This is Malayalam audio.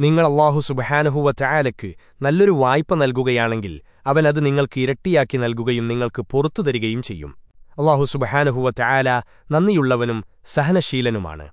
നിങ്ങൾ അള്ളാഹു സുബഹാനഹുവ ചായാലയ്ക്ക് നല്ലൊരു വായ്പ നൽകുകയാണെങ്കിൽ അവൻ അത് നിങ്ങൾക്ക് ഇരട്ടിയാക്കി നൽകുകയും നിങ്ങൾക്ക് പുറത്തു തരികയും ചെയ്യും. അള്ളാഹു സുബഹാനഹുവ ചായാല നന്ദിയുള്ളവനും സഹനശീലനുമാണ്.